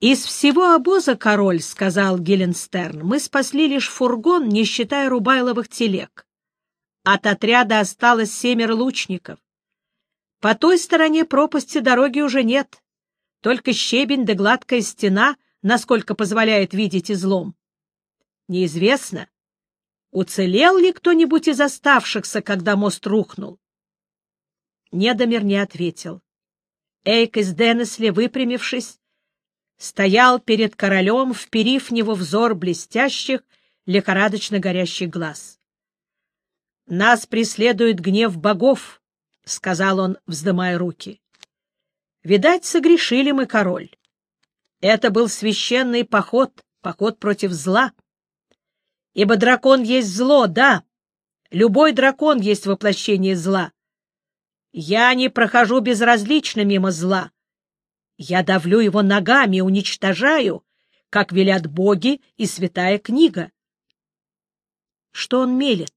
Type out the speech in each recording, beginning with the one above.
«Из всего обоза, король, — сказал Геленстерн, — мы спасли лишь фургон, не считая рубайловых телег. От отряда осталось семеро лучников. По той стороне пропасти дороги уже нет, только щебень да гладкая стена, насколько позволяет видеть излом. Неизвестно, уцелел ли кто-нибудь из оставшихся, когда мост рухнул. Недомер не ответил. Эйк из Денесли, выпрямившись, стоял перед королем, вперив в него взор блестящих, лихорадочно горящих глаз. «Нас преследует гнев богов», — сказал он, вздымая руки. «Видать, согрешили мы, король. Это был священный поход, поход против зла. Ибо дракон есть зло, да, любой дракон есть воплощение зла. Я не прохожу безразлично мимо зла. Я давлю его ногами, уничтожаю, как велят боги и святая книга. — Что он мелет?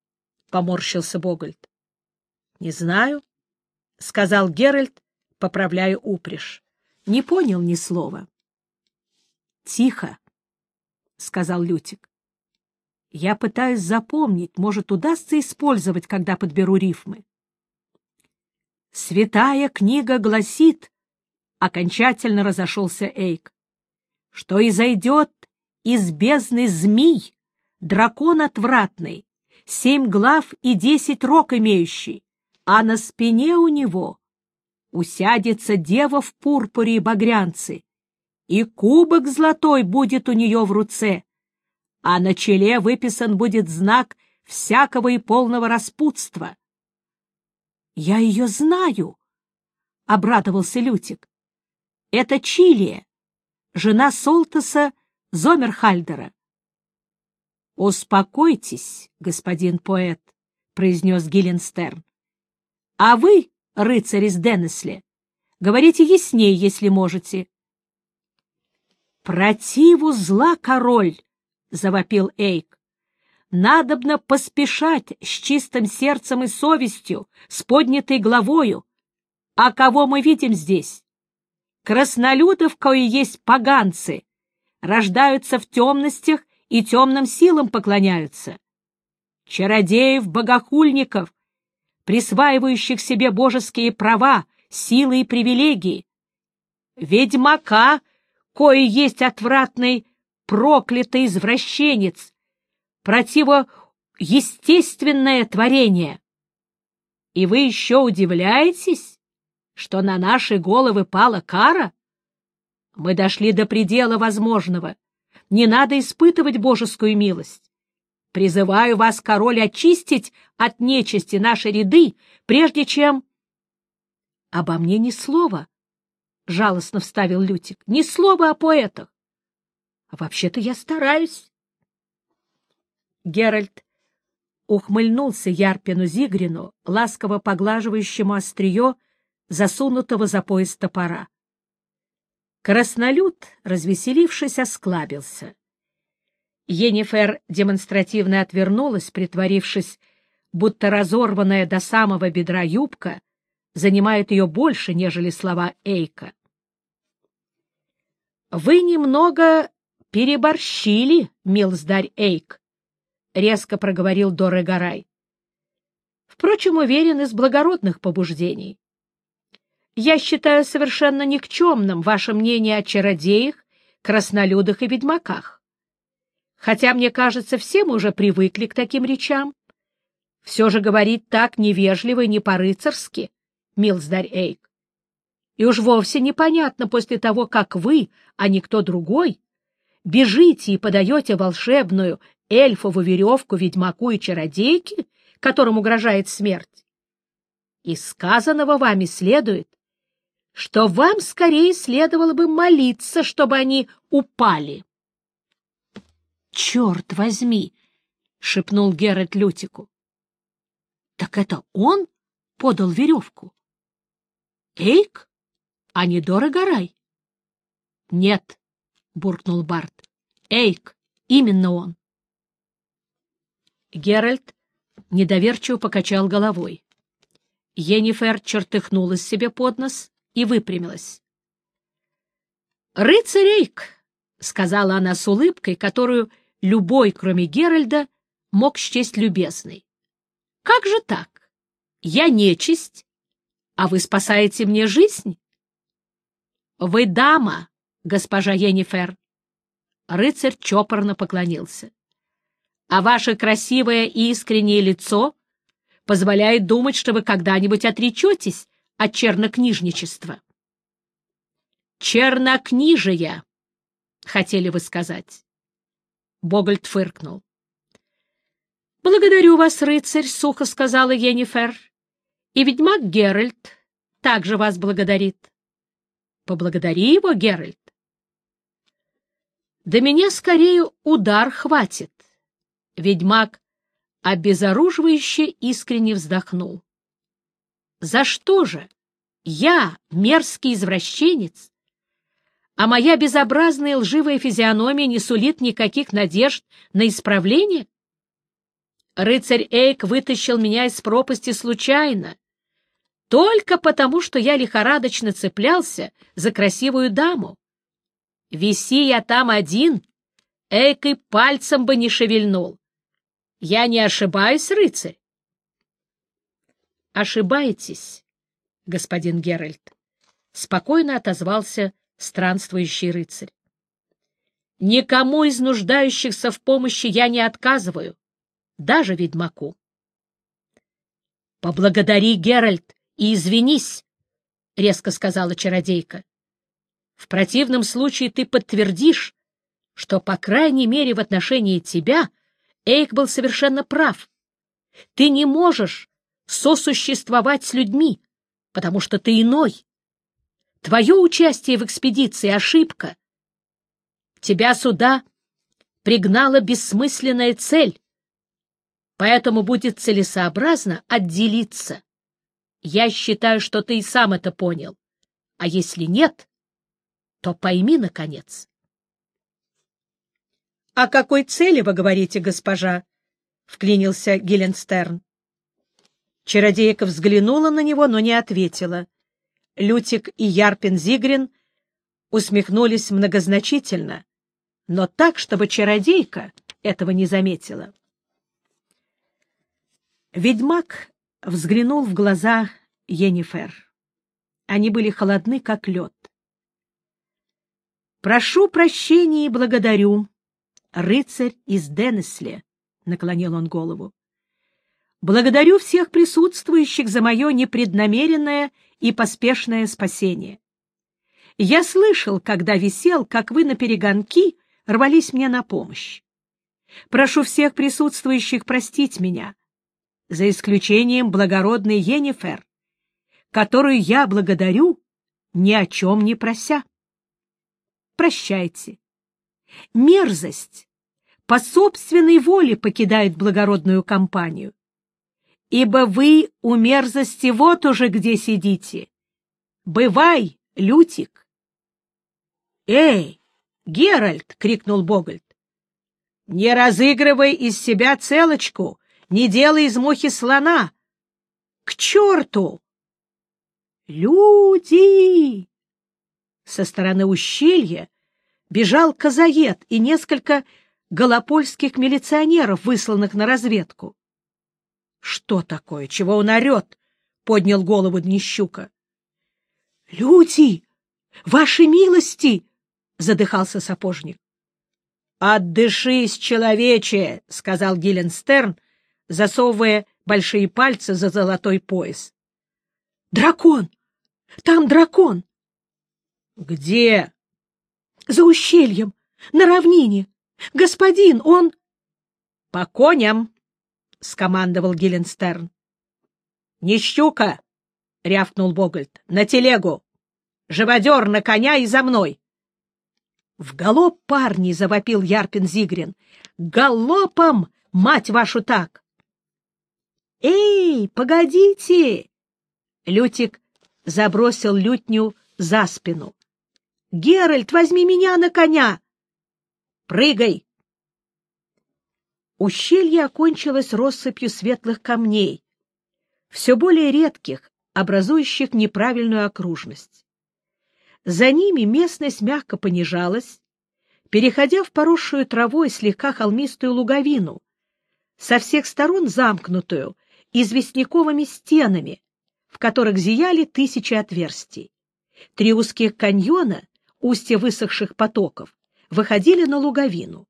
— поморщился Богольд. — Не знаю, — сказал Геральт, поправляя упряжь. Не понял ни слова. — Тихо, — сказал Лютик. — Я пытаюсь запомнить, может, удастся использовать, когда подберу рифмы. Святая книга гласит, окончательно разошелся Эйк, что и зайдет из бездны змей, дракон отвратный, семь глав и десять рог имеющий, а на спине у него усядется дева в пурпуре и багрянце, и кубок золотой будет у нее в руце, а на челе выписан будет знак всякого и полного распутства. — Я ее знаю, — обрадовался Лютик. Это Чилия, жена Солтаса Зомерхальдера. — Успокойтесь, господин поэт, — произнес Гилленстерн. — А вы, рыцарь из Денесли, говорите яснее, если можете. — Противу зла, король! — завопил Эйк. — Надобно поспешать с чистым сердцем и совестью, с поднятой головою. А кого мы видим здесь? Краснолюдов, кои есть поганцы, рождаются в темностях и темным силам поклоняются. Чародеев-богохульников, присваивающих себе божеские права, силы и привилегии. Ведьмака, кое есть отвратный проклятый извращенец, противоестественное творение. И вы еще удивляетесь? Что на наши головы пала кара? Мы дошли до предела возможного. Не надо испытывать божескую милость. Призываю вас, король, очистить от нечисти наши ряды, прежде чем... — Обо мне ни слова, — жалостно вставил Лютик, — ни слова о поэтах. А вообще-то я стараюсь. Геральт ухмыльнулся Ярпину Зигрину, ласково поглаживающему острие засунутого за пояс топора. Краснолюд, развеселившись, осклабился. Енифер демонстративно отвернулась, притворившись, будто разорванная до самого бедра юбка занимает ее больше, нежели слова Эйка. — Вы немного переборщили, милздарь Эйк, — резко проговорил Доры Гарай. — Впрочем, уверен, из благородных побуждений. Я считаю совершенно никчемным ваше мнение о чародеях, краснолюдах и ведьмаках. Хотя, мне кажется, все мы уже привыкли к таким речам. Все же говорить так невежливо и не по-рыцарски, милздарь Эйк. И уж вовсе непонятно после того, как вы, а не кто другой, бежите и подаете волшебную эльфову веревку ведьмаку и чародейке, которым угрожает смерть. Из сказанного вами следует, что вам скорее следовало бы молиться, чтобы они упали. — Черт возьми! — шепнул Геральт Лютику. — Так это он подал веревку? — Эйк? А не дорого рай? — Нет, — буркнул Барт. — Эйк, именно он. Геральт недоверчиво покачал головой. Енифер чертыхнулась себе под нос и выпрямилась. «Рыцарь Эйк», — сказала она с улыбкой, которую любой, кроме Геральда, мог счесть любезной. «Как же так? Я нечисть, а вы спасаете мне жизнь?» «Вы дама, госпожа Енифер». Рыцарь чопорно поклонился. «А ваше красивое и искреннее лицо позволяет думать, что вы когда-нибудь отречетесь от чернокнижничества». «Чернокнижия», — хотели вы сказать. Богольд фыркнул. «Благодарю вас, рыцарь», — сухо сказала Енифер. «И ведьмак Геральт также вас благодарит». «Поблагодари его, Геральт». «Да меня скорее удар хватит». Ведьмак обезоруживающе искренне вздохнул. «За что же? Я, мерзкий извращенец, а моя безобразная лживая физиономия не сулит никаких надежд на исправление? Рыцарь Эйк вытащил меня из пропасти случайно, только потому, что я лихорадочно цеплялся за красивую даму. Виси я там один, Эйк и пальцем бы не шевельнул. Я не ошибаюсь, рыцарь? Ошибаетесь, господин Геральт, — спокойно отозвался странствующий рыцарь. Никому из нуждающихся в помощи я не отказываю, даже ведьмаку. — Поблагодари, Геральт, и извинись, — резко сказала чародейка. — В противном случае ты подтвердишь, что, по крайней мере, в отношении тебя Эйк был совершенно прав. Ты не можешь сосуществовать с людьми, потому что ты иной. Твое участие в экспедиции — ошибка. Тебя сюда пригнала бессмысленная цель, поэтому будет целесообразно отделиться. Я считаю, что ты и сам это понял. А если нет, то пойми, наконец. — О какой цели вы говорите, госпожа? — вклинился Геленстерн. Чародейка взглянула на него, но не ответила. Лютик и Ярпин Зигрин усмехнулись многозначительно, но так, чтобы чародейка этого не заметила. Ведьмак взглянул в глаза Енифер. Они были холодны, как лед. «Прошу прощения и благодарю, рыцарь из Денесле», — наклонил он голову. «Благодарю всех присутствующих за мое непреднамеренное и поспешное спасение. Я слышал, когда висел, как вы на перегонки рвались мне на помощь. Прошу всех присутствующих простить меня, за исключением благородной Енифер, которую я благодарю, ни о чем не прося. Прощайте. Мерзость по собственной воле покидает благородную компанию ибо вы у мерзости вот уже где сидите. Бывай, Лютик! — Эй, Геральт! — крикнул Богольд. — Не разыгрывай из себя целочку, не делай из мухи слона. К черту! Люди! Со стороны ущелья бежал казаед и несколько голопольских милиционеров, высланных на разведку. Что такое? Чего он орет? — поднял голову Днищука. — Люди! Ваши милости! — задыхался сапожник. — Отдышись, человече! — сказал Гиленстерн, засовывая большие пальцы за золотой пояс. — Дракон! Там дракон! — Где? — За ущельем, на равнине. Господин, он... — По коням! — скомандовал Геленстерн. — Не щука! — рявкнул Богольд. — На телегу! Живодер на коня и за мной! — В галоп, парни! — завопил Ярпин Зигрин. — Галопом, мать вашу, так! — Эй, погодите! Лютик забросил лютню за спину. — Геральт, возьми меня на коня! — Прыгай! Ущелье окончилось россыпью светлых камней, все более редких, образующих неправильную окружность. За ними местность мягко понижалась, переходя в поросшую травой слегка холмистую луговину, со всех сторон замкнутую известняковыми стенами, в которых зияли тысячи отверстий. Три узких каньона, устья высохших потоков, выходили на луговину.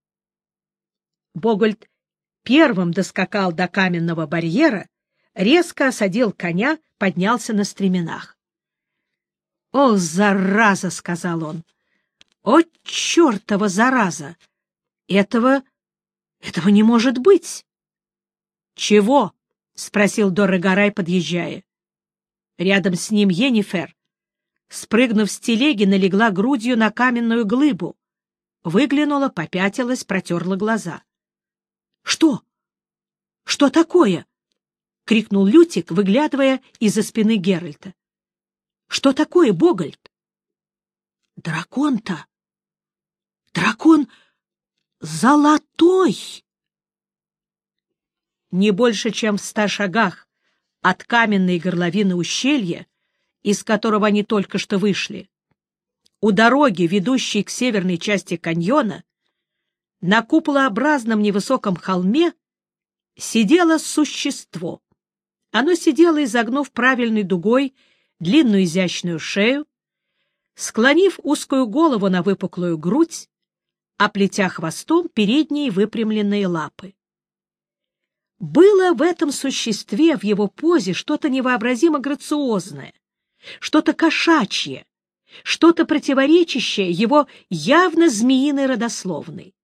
Богольд первым доскакал до каменного барьера, резко осадил коня, поднялся на стременах. — О, зараза! — сказал он. — О, чертова зараза! Этого... этого не может быть! — Чего? — спросил Дорогорай, подъезжая. Рядом с ним Енифер, спрыгнув с телеги, налегла грудью на каменную глыбу. Выглянула, попятилась, протерла глаза. — Что? Что такое? — крикнул Лютик, выглядывая из-за спины Геральта. — Что такое, Богольд? — Дракон-то! Дракон золотой! Не больше, чем в ста шагах от каменной горловины ущелья, из которого они только что вышли, у дороги, ведущей к северной части каньона, на куполообразном невысоком холме сидело существо. Оно сидело, изогнув правильной дугой длинную изящную шею, склонив узкую голову на выпуклую грудь, оплетя хвостом передние выпрямленные лапы. Было в этом существе, в его позе, что-то невообразимо грациозное, что-то кошачье, что-то противоречащее его явно змеиной родословной,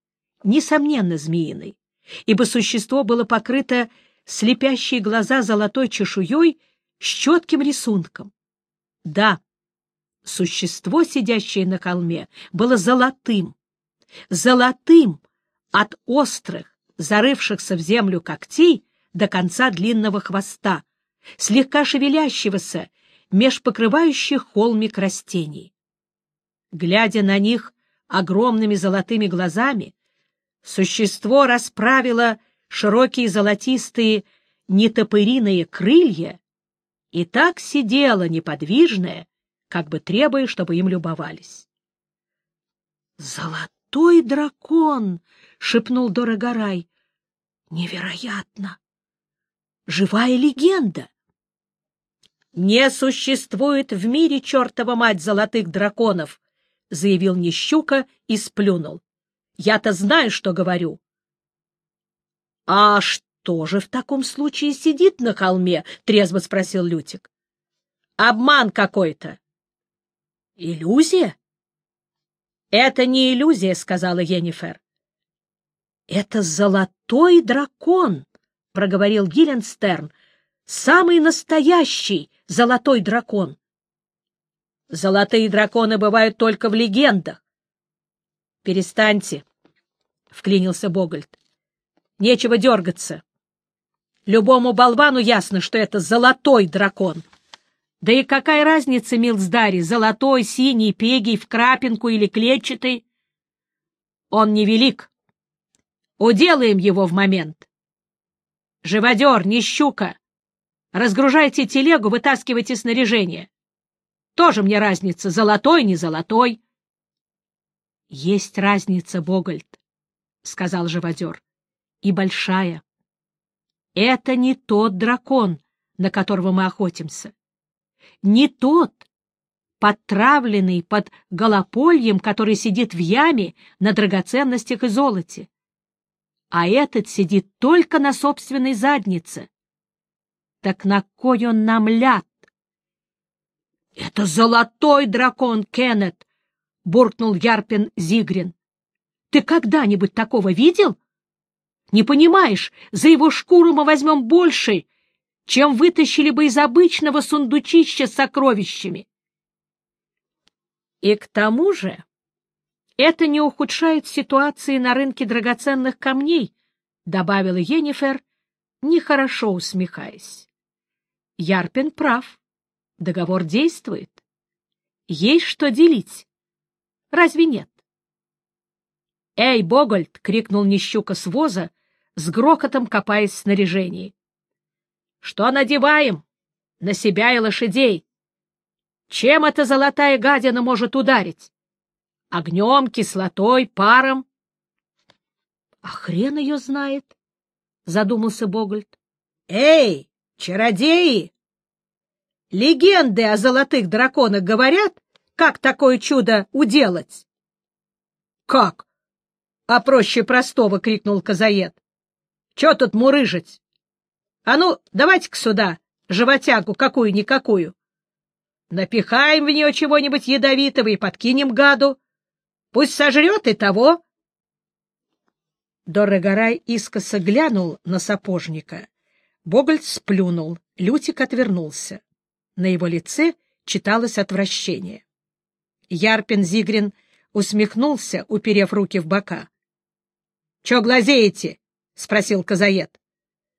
несомненно змеиной, ибо существо было покрыто слепящие глаза золотой чешуей с четким рисунком. Да, существо, сидящее на холме, было золотым, золотым от острых, зарывшихся в землю когтей до конца длинного хвоста, слегка шевелящегося меж покрывающих холмик растений. Глядя на них огромными золотыми глазами, существо расправило широкие золотистые нетопыриные крылья и так сидело неподвижное, как бы требуя, чтобы им любовались. «Золотой дракон!» — шепнул Дорогорай. Невероятно! Живая легенда! «Не существует в мире чертова мать золотых драконов!» — заявил Нищука и сплюнул. «Я-то знаю, что говорю». «А что же в таком случае сидит на холме?» — трезво спросил Лютик. «Обман какой-то». «Иллюзия?» «Это не иллюзия», — сказала Енифер. «Это золотой дракон!» — проговорил Гиленстерн. «Самый настоящий золотой дракон!» «Золотые драконы бывают только в легендах!» «Перестаньте!» — вклинился Богольд. «Нечего дергаться. Любому болвану ясно, что это золотой дракон. Да и какая разница, Милсдари, золотой, синий, пегий, в крапинку или клетчатый? Он невелик, Уделаем его в момент. Живодер, не щука. Разгружайте телегу, вытаскивайте снаряжение. Тоже мне разница, золотой, не золотой. — Есть разница, Богольд, — сказал живодер, — и большая. Это не тот дракон, на которого мы охотимся. Не тот, подтравленный под голопольем, который сидит в яме на драгоценностях и золоте а этот сидит только на собственной заднице. Так на кой он нам ляд? — Это золотой дракон, Кеннет! — буркнул Ярпин Зигрин. — Ты когда-нибудь такого видел? Не понимаешь, за его шкуру мы возьмем больше, чем вытащили бы из обычного сундучища с сокровищами. И к тому же это не ухудшает ситуации на рынке драгоценных камней, — добавила Енифер, нехорошо усмехаясь. Ярпин прав. Договор действует. Есть что делить. Разве нет? «Эй, Богольд!» — крикнул Нищука с воза, с грохотом копаясь в снаряжении. «Что надеваем? На себя и лошадей!» Чем эта золотая гадина может ударить? Огнем, кислотой, паром? — А хрен ее знает, — задумался Богольд. — Эй, чародеи! Легенды о золотых драконах говорят, как такое чудо уделать? — Как? — А проще простого, — крикнул Казаед. — Че тут мурыжить? А ну, давайте-ка сюда, животягу какую-никакую. Напихаем в нее чего-нибудь ядовитого и подкинем гаду. Пусть сожрет и того. Дорогорай искоса глянул на сапожника. Богольд сплюнул, Лютик отвернулся. На его лице читалось отвращение. Ярпин Зигрин усмехнулся, уперев руки в бока. — Чё глазеете? — спросил Казаед.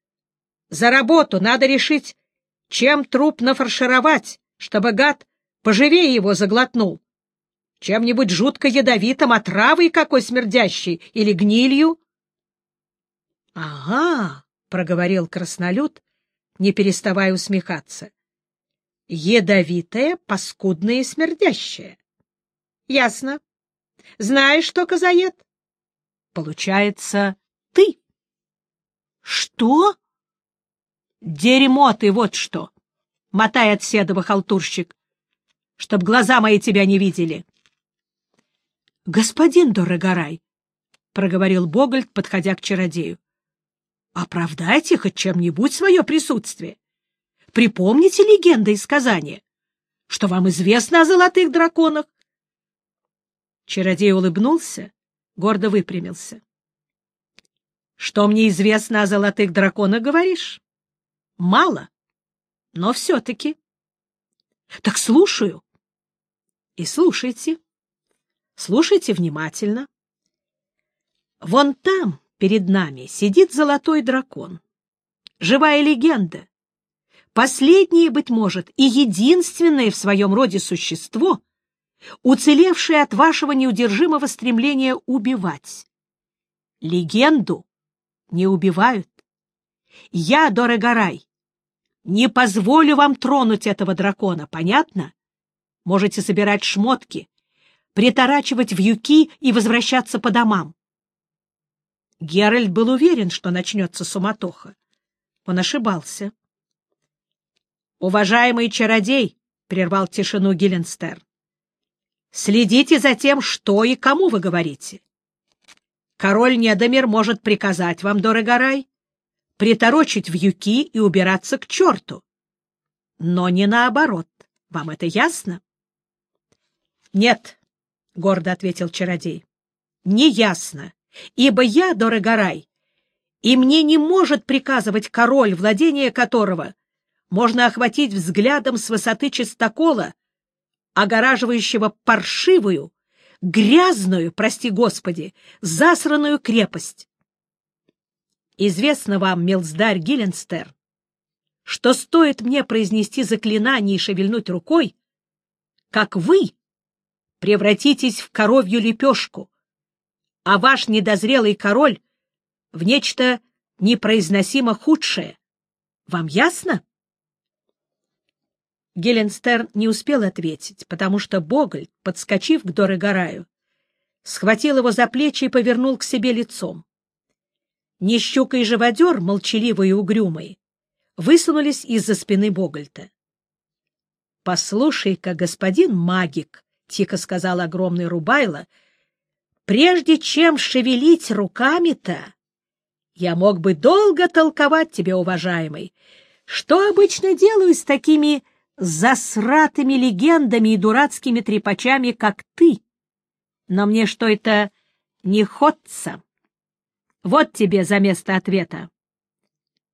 — За работу надо решить, чем труп нафаршировать, чтобы гад поживее его заглотнул. Чем-нибудь жутко ядовитым, отравой какой смердящей или гнилью. — Ага, — проговорил краснолюд, не переставая усмехаться. — Ядовитое, паскудное и смердящее. — Ясно. Знаешь, что, Казаед? — Получается, ты. — Что? — Дерьмо ты, вот что! — мотай от седова, халтурщик, чтоб глаза мои тебя не видели. — Господин Дорогорай, — проговорил Богольд, подходя к чародею, Оправдайте хоть чем-нибудь свое присутствие. Припомните легенды и сказания, что вам известно о золотых драконах. Чародей улыбнулся, гордо выпрямился. — Что мне известно о золотых драконах, говоришь? — Мало, но все-таки. — Так слушаю. — И слушайте. Слушайте внимательно. Вон там, перед нами сидит золотой дракон. Живая легенда. Последнее, быть может, и единственное в своем роде существо, уцелевшее от вашего неудержимого стремления убивать. Легенду не убивают. Я, Дорогорай, не позволю вам тронуть этого дракона, понятно? Можете собирать шмотки, приторачивать вьюки и возвращаться по домам. Геральт был уверен, что начнется суматоха. Он ошибался. «Уважаемый чародей!» — прервал тишину Гилленстер. «Следите за тем, что и кому вы говорите. Король Недомир может приказать вам, Дорогорай, приторочить вьюки и убираться к черту. Но не наоборот. Вам это ясно?» «Нет», — гордо ответил чародей, — «не ясно ибо я, Дорогорай, и мне не может приказывать король, владение которого можно охватить взглядом с высоты чистокола, огораживающего паршивую, грязную, прости господи, засранную крепость. Известно вам, милздарь Гилленстер, что стоит мне произнести заклинание и шевельнуть рукой, как вы превратитесь в коровью лепешку, а ваш недозрелый король в нечто непроизносимо худшее. Вам ясно? Геленстерн не успел ответить, потому что Боголь, подскочив к Дорогораю, схватил его за плечи и повернул к себе лицом. Нещука и живодер, молчаливые и угрюмые, высунулись из-за спины Богольта. — Послушай-ка, господин магик, — тихо сказал огромный Рубайло, Прежде чем шевелить руками-то, я мог бы долго толковать тебе, уважаемый, что обычно делаю с такими засратыми легендами и дурацкими трепачами, как ты. Но мне что это не ходца. Вот тебе за место ответа.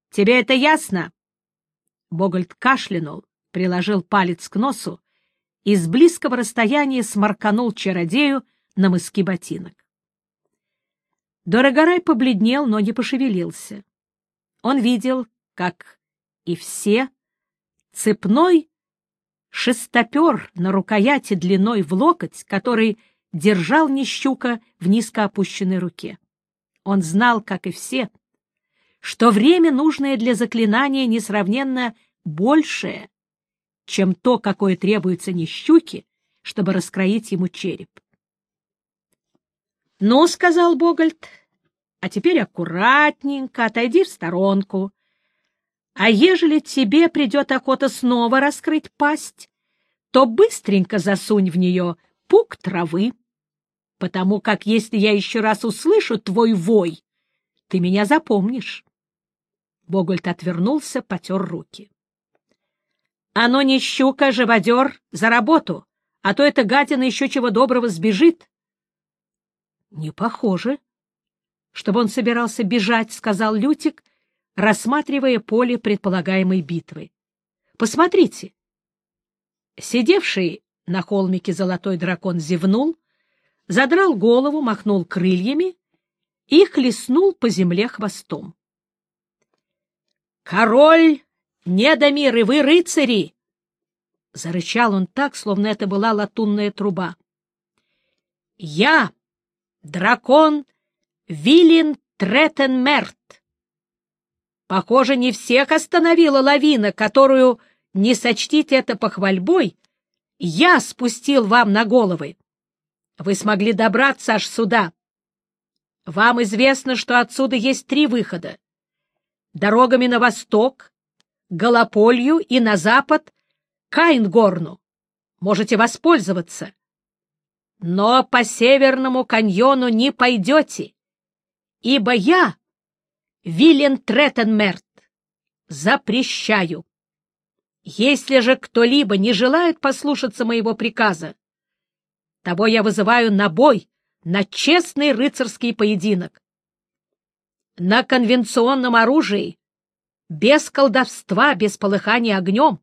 Тебе это ясно? Богольд кашлянул, приложил палец к носу и с близкого расстояния сморканул чародею на мыски ботинок. Дорогорай побледнел, но не пошевелился. Он видел, как и все, цепной шестопер на рукояти длиной в локоть, который держал Нищука в низко опущенной руке. Он знал, как и все, что время, нужное для заклинания, несравненно большее, чем то, какое требуется Нищуке, чтобы раскроить ему череп. — Ну, — сказал Богольд, — а теперь аккуратненько отойди в сторонку. А ежели тебе придет охота снова раскрыть пасть, то быстренько засунь в нее пук травы, потому как если я еще раз услышу твой вой, ты меня запомнишь. Богольд отвернулся, потер руки. — А ну не щука, живодер, за работу, а то эта гадина еще чего доброго сбежит. — Не похоже. Чтобы он собирался бежать, — сказал Лютик, рассматривая поле предполагаемой битвы. — Посмотрите. Сидевший на холмике золотой дракон зевнул, задрал голову, махнул крыльями и хлестнул по земле хвостом. «Король Недомир и вы рыцари!» Зарычал он так, словно это была латунная труба. «Я, дракон Вилин Третенмерт. Похоже, не всех остановила лавина, которую, не сочтите это похвальбой, я спустил вам на головы. Вы смогли добраться аж сюда. Вам известно, что отсюда есть три выхода дорогами на восток, Голополью и на запад Кайнгорну. Можете воспользоваться. Но по Северному каньону не пойдете, ибо я, Вилен Треттенмерт, запрещаю. Если же кто-либо не желает послушаться моего приказа, того я вызываю на бой, на честный рыцарский поединок на конвенционном оружии, без колдовства, без полыхания огнем.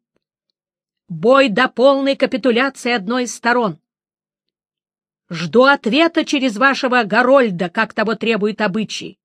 Бой до полной капитуляции одной из сторон. Жду ответа через вашего Горольда, как того требует обычай.